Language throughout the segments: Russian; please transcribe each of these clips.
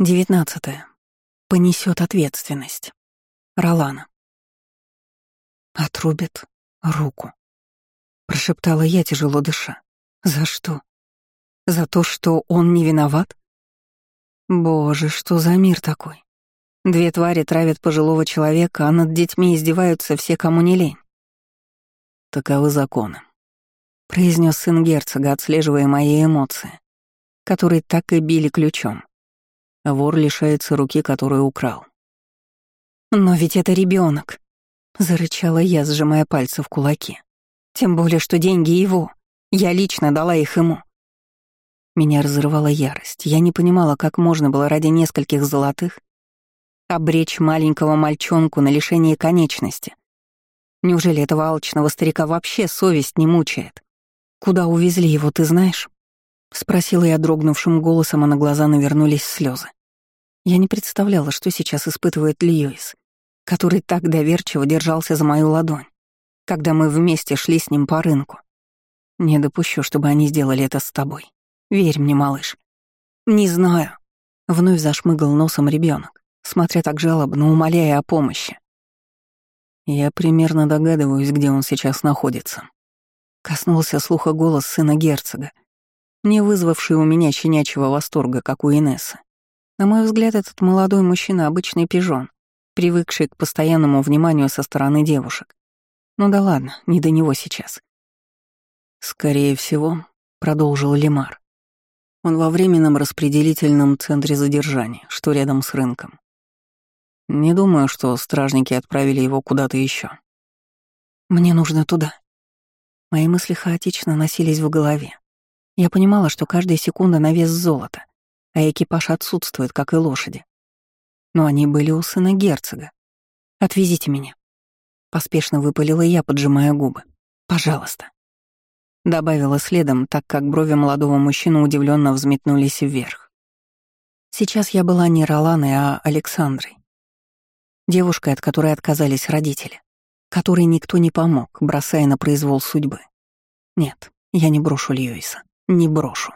Девятнадцатое. Понесет ответственность. Ролана. Отрубит руку. Прошептала я, тяжело дыша. За что? За то, что он не виноват? Боже, что за мир такой? Две твари травят пожилого человека, а над детьми издеваются все, кому не лень. Таковы законы. Произнес сын герцога, отслеживая мои эмоции, которые так и били ключом. Вор лишается руки, которую украл. «Но ведь это ребенок, зарычала я, сжимая пальцы в кулаки. «Тем более, что деньги его. Я лично дала их ему». Меня разрывала ярость. Я не понимала, как можно было ради нескольких золотых обречь маленького мальчонку на лишение конечности. Неужели этого алчного старика вообще совесть не мучает? Куда увезли его, ты знаешь? Спросила я дрогнувшим голосом, а на глаза навернулись слезы. Я не представляла, что сейчас испытывает Льюис, который так доверчиво держался за мою ладонь, когда мы вместе шли с ним по рынку. Не допущу, чтобы они сделали это с тобой. Верь мне, малыш. Не знаю. Вновь зашмыгал носом ребенок, смотря так жалобно, умоляя о помощи. Я примерно догадываюсь, где он сейчас находится. Коснулся слуха голос сына герцога, не вызвавший у меня щенячьего восторга, как у Инессы. На мой взгляд, этот молодой мужчина — обычный пижон, привыкший к постоянному вниманию со стороны девушек. Ну да ладно, не до него сейчас. «Скорее всего», — продолжил Лемар, — «он во временном распределительном центре задержания, что рядом с рынком. Не думаю, что стражники отправили его куда-то еще. Мне нужно туда. Мои мысли хаотично носились в голове. Я понимала, что каждая секунда на вес золота, а экипаж отсутствует, как и лошади. Но они были у сына герцога. «Отвезите меня». Поспешно выпалила я, поджимая губы. «Пожалуйста». Добавила следом, так как брови молодого мужчины удивленно взметнулись вверх. Сейчас я была не Роланой, а Александрой. Девушкой, от которой отказались родители. Которой никто не помог, бросая на произвол судьбы. Нет, я не брошу Льюиса не брошу.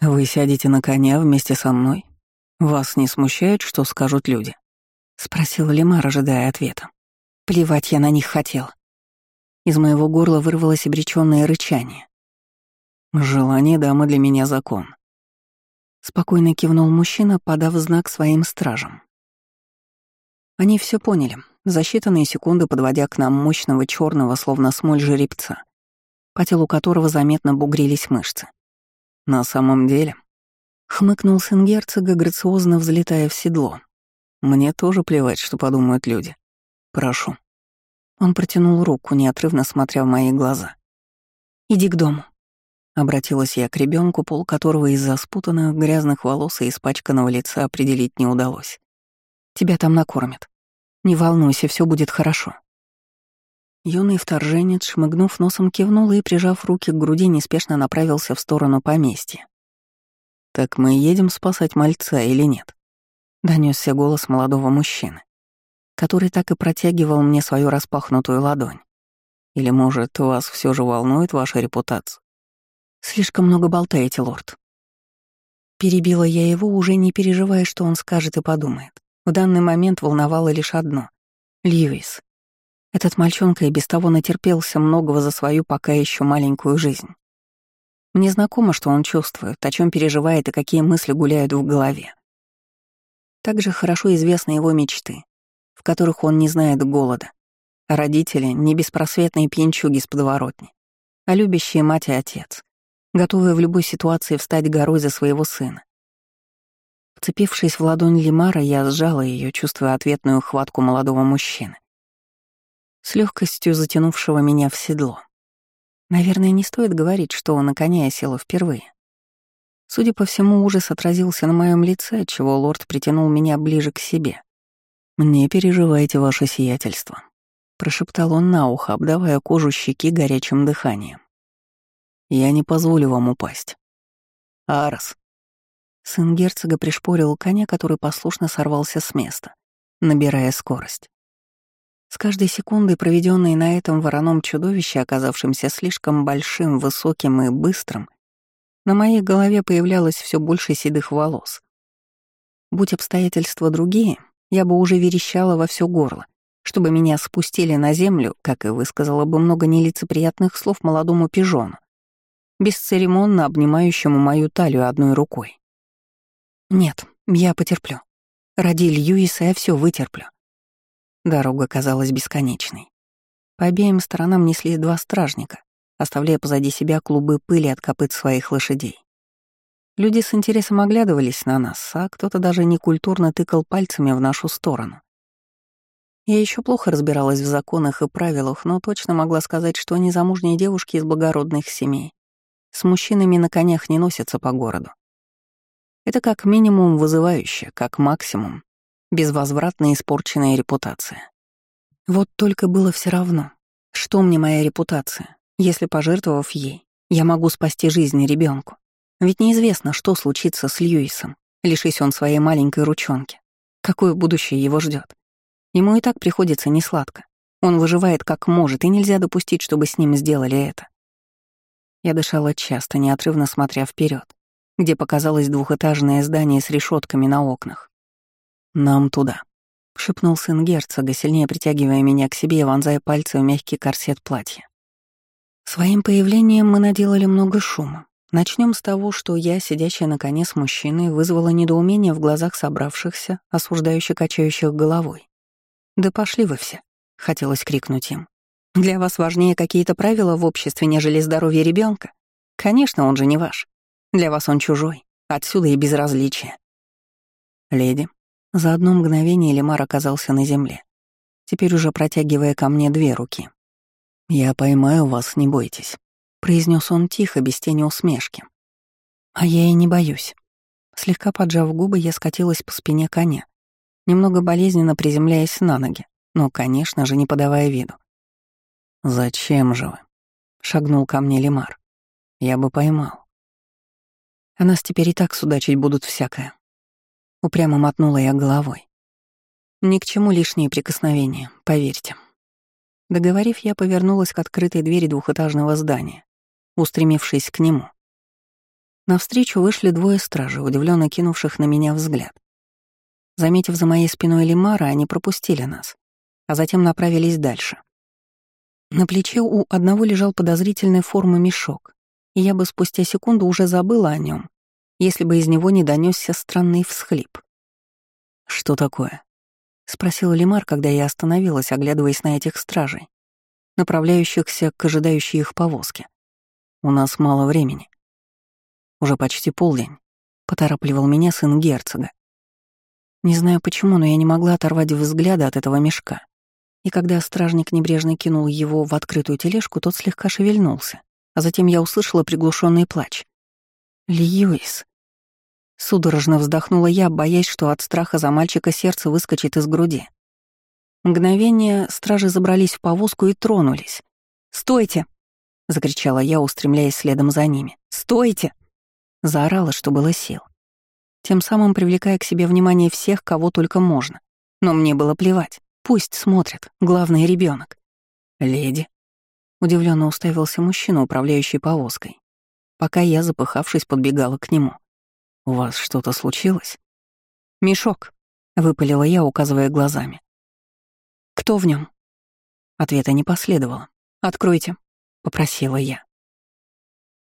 Вы сядете на коня вместе со мной? Вас не смущает, что скажут люди? Спросил Лемар, ожидая ответа. Плевать я на них хотел. Из моего горла вырвалось обречённое рычание. Желание дамы для меня закон. Спокойно кивнул мужчина, подав знак своим стражам. Они все поняли, за считанные секунды подводя к нам мощного черного, словно смоль жеребца, по телу которого заметно бугрились мышцы. На самом деле, хмыкнул сын герцога, грациозно взлетая в седло. Мне тоже плевать, что подумают люди. Прошу. Он протянул руку, неотрывно смотря в мои глаза. «Иди к дому», — обратилась я к ребенку, пол которого из-за спутанных грязных волос и испачканного лица определить не удалось. «Тебя там накормят. Не волнуйся, все будет хорошо». Юный вторженец, шмыгнув носом, кивнул и, прижав руки к груди, неспешно направился в сторону поместья. «Так мы едем спасать мальца или нет?» — донесся голос молодого мужчины, который так и протягивал мне свою распахнутую ладонь. «Или, может, вас все же волнует ваша репутация?» «Слишком много болтаете, лорд». Перебила я его, уже не переживая, что он скажет и подумает. В данный момент волновало лишь одно — Льюис. Этот мальчонка и без того натерпелся многого за свою пока еще маленькую жизнь. Мне знакомо, что он чувствует, о чем переживает и какие мысли гуляют в голове. Также хорошо известны его мечты, в которых он не знает голода, а родители — не беспросветные пьянчуги с подворотни, а любящие мать и отец, готовые в любой ситуации встать горой за своего сына. Вцепившись в ладонь Лимара, я сжала ее, чувствуя ответную хватку молодого мужчины с легкостью затянувшего меня в седло. Наверное, не стоит говорить, что на коня я села впервые. Судя по всему, ужас отразился на моем лице, отчего лорд притянул меня ближе к себе. «Не переживайте ваше сиятельство», — прошептал он на ухо, обдавая кожу щеки горячим дыханием. «Я не позволю вам упасть». «Арс». Сын герцога пришпорил коня, который послушно сорвался с места, набирая скорость. С каждой секундой, проведенной на этом вороном чудовище, оказавшемся слишком большим, высоким и быстрым, на моей голове появлялось все больше седых волос. Будь обстоятельства другие, я бы уже верещала во все горло, чтобы меня спустили на землю, как и высказала бы много нелицеприятных слов молодому пижону, бесцеремонно обнимающему мою талию одной рукой. Нет, я потерплю. Ради Льюиса я все вытерплю. Дорога казалась бесконечной. По обеим сторонам несли два стражника, оставляя позади себя клубы пыли от копыт своих лошадей. Люди с интересом оглядывались на нас, а кто-то даже некультурно тыкал пальцами в нашу сторону. Я еще плохо разбиралась в законах и правилах, но точно могла сказать, что незамужние девушки из благородных семей с мужчинами на конях не носятся по городу. Это как минимум вызывающе, как максимум безвозвратно испорченная репутация. Вот только было все равно, что мне моя репутация, если, пожертвовав ей, я могу спасти жизнь ребенку. Ведь неизвестно, что случится с Льюисом, лишись он своей маленькой ручонки. Какое будущее его ждет. Ему и так приходится несладко. Он выживает как может, и нельзя допустить, чтобы с ним сделали это. Я дышала часто, неотрывно смотря вперед, где показалось двухэтажное здание с решетками на окнах. «Нам туда», — шепнул сын герцога, сильнее притягивая меня к себе и вонзая пальцы в мягкий корсет платья. Своим появлением мы наделали много шума, Начнем с того, что я, сидящая на коне с мужчиной, вызвала недоумение в глазах собравшихся, осуждающе качающих головой. «Да пошли вы все!» — хотелось крикнуть им. «Для вас важнее какие-то правила в обществе, нежели здоровье ребенка? Конечно, он же не ваш. Для вас он чужой. Отсюда и безразличие». «Леди». За одно мгновение Лемар оказался на земле, теперь уже протягивая ко мне две руки. «Я поймаю вас, не бойтесь». — произнес он тихо, без тени усмешки. «А я и не боюсь». Слегка поджав губы, я скатилась по спине коня, немного болезненно приземляясь на ноги, но, конечно же, не подавая виду. «Зачем же вы?» — шагнул ко мне Лемар. «Я бы поймал». «А нас теперь и так судачить будут всякое». Упрямо мотнула я головой. «Ни к чему лишние прикосновения, поверьте». Договорив, я повернулась к открытой двери двухэтажного здания, устремившись к нему. Навстречу вышли двое стражей, удивленно кинувших на меня взгляд. Заметив за моей спиной Лимара, они пропустили нас, а затем направились дальше. На плече у одного лежал подозрительной формы мешок, и я бы спустя секунду уже забыла о нем, если бы из него не донесся странный всхлип. «Что такое?» — спросил Лимар, когда я остановилась, оглядываясь на этих стражей, направляющихся к ожидающей их повозке. У нас мало времени. Уже почти полдень. Поторапливал меня сын герцога. Не знаю почему, но я не могла оторвать взгляда от этого мешка. И когда стражник небрежно кинул его в открытую тележку, тот слегка шевельнулся, а затем я услышала приглушенный плач. «Льюис!» Судорожно вздохнула я, боясь, что от страха за мальчика сердце выскочит из груди. Мгновение стражи забрались в повозку и тронулись. «Стойте!» — закричала я, устремляясь следом за ними. «Стойте!» — заорала, что было сил. Тем самым привлекая к себе внимание всех, кого только можно. Но мне было плевать. Пусть смотрят. Главный ребенок. «Леди», — удивленно уставился мужчина, управляющий повозкой, пока я, запыхавшись, подбегала к нему. «У вас что-то случилось?» «Мешок», — выпалила я, указывая глазами. «Кто в нем? Ответа не последовало. «Откройте», — попросила я.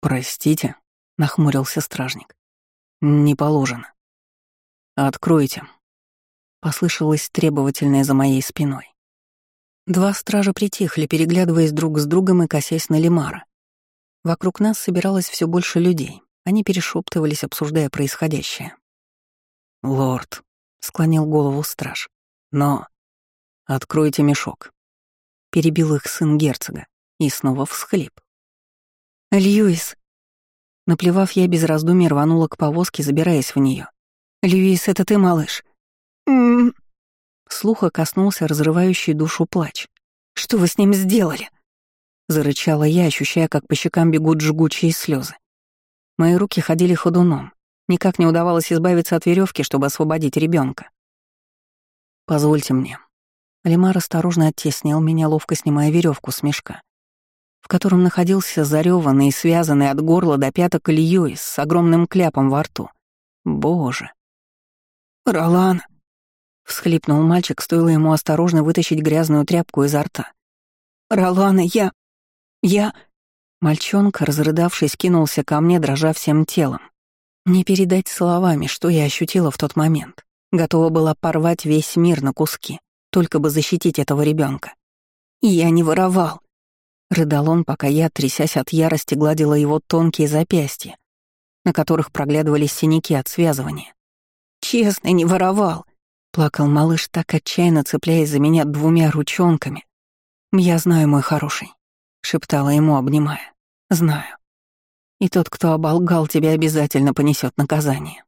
«Простите», — нахмурился стражник. «Не положено». «Откройте», — послышалось требовательное за моей спиной. Два стража притихли, переглядываясь друг с другом и косясь на Лимара. Вокруг нас собиралось все больше людей. Они перешептывались, обсуждая происходящее. «Лорд», — склонил голову страж, — «но...» «Откройте мешок», — перебил их сын герцога. И снова всхлип. «Льюис!» Наплевав, я без раздумий рванула к повозке, забираясь в нее. «Льюис, это ты, малыш?» «М-м-м...» Слуха коснулся разрывающий душу плач. «Что вы с ним сделали?» Зарычала я, ощущая, как по щекам бегут жгучие слезы. Мои руки ходили ходуном. Никак не удавалось избавиться от веревки, чтобы освободить ребенка. «Позвольте мне». Лемар осторожно оттеснил меня, ловко снимая веревку с мешка в котором находился зареванный и связанный от горла до пяток Льюис с огромным кляпом во рту. Боже. «Ролан!» — всхлипнул мальчик, стоило ему осторожно вытащить грязную тряпку изо рта. «Ролана, я... я...» Мальчонка, разрыдавшись, кинулся ко мне, дрожа всем телом. Не передать словами, что я ощутила в тот момент. Готова была порвать весь мир на куски, только бы защитить этого ребенка. «Я не воровал!» Рыдал он, пока я, трясясь от ярости, гладила его тонкие запястья, на которых проглядывались синяки от связывания. «Честно, не воровал!» — плакал малыш, так отчаянно цепляясь за меня двумя ручонками. «Я знаю, мой хороший», — шептала ему, обнимая. «Знаю. И тот, кто оболгал тебя, обязательно понесет наказание.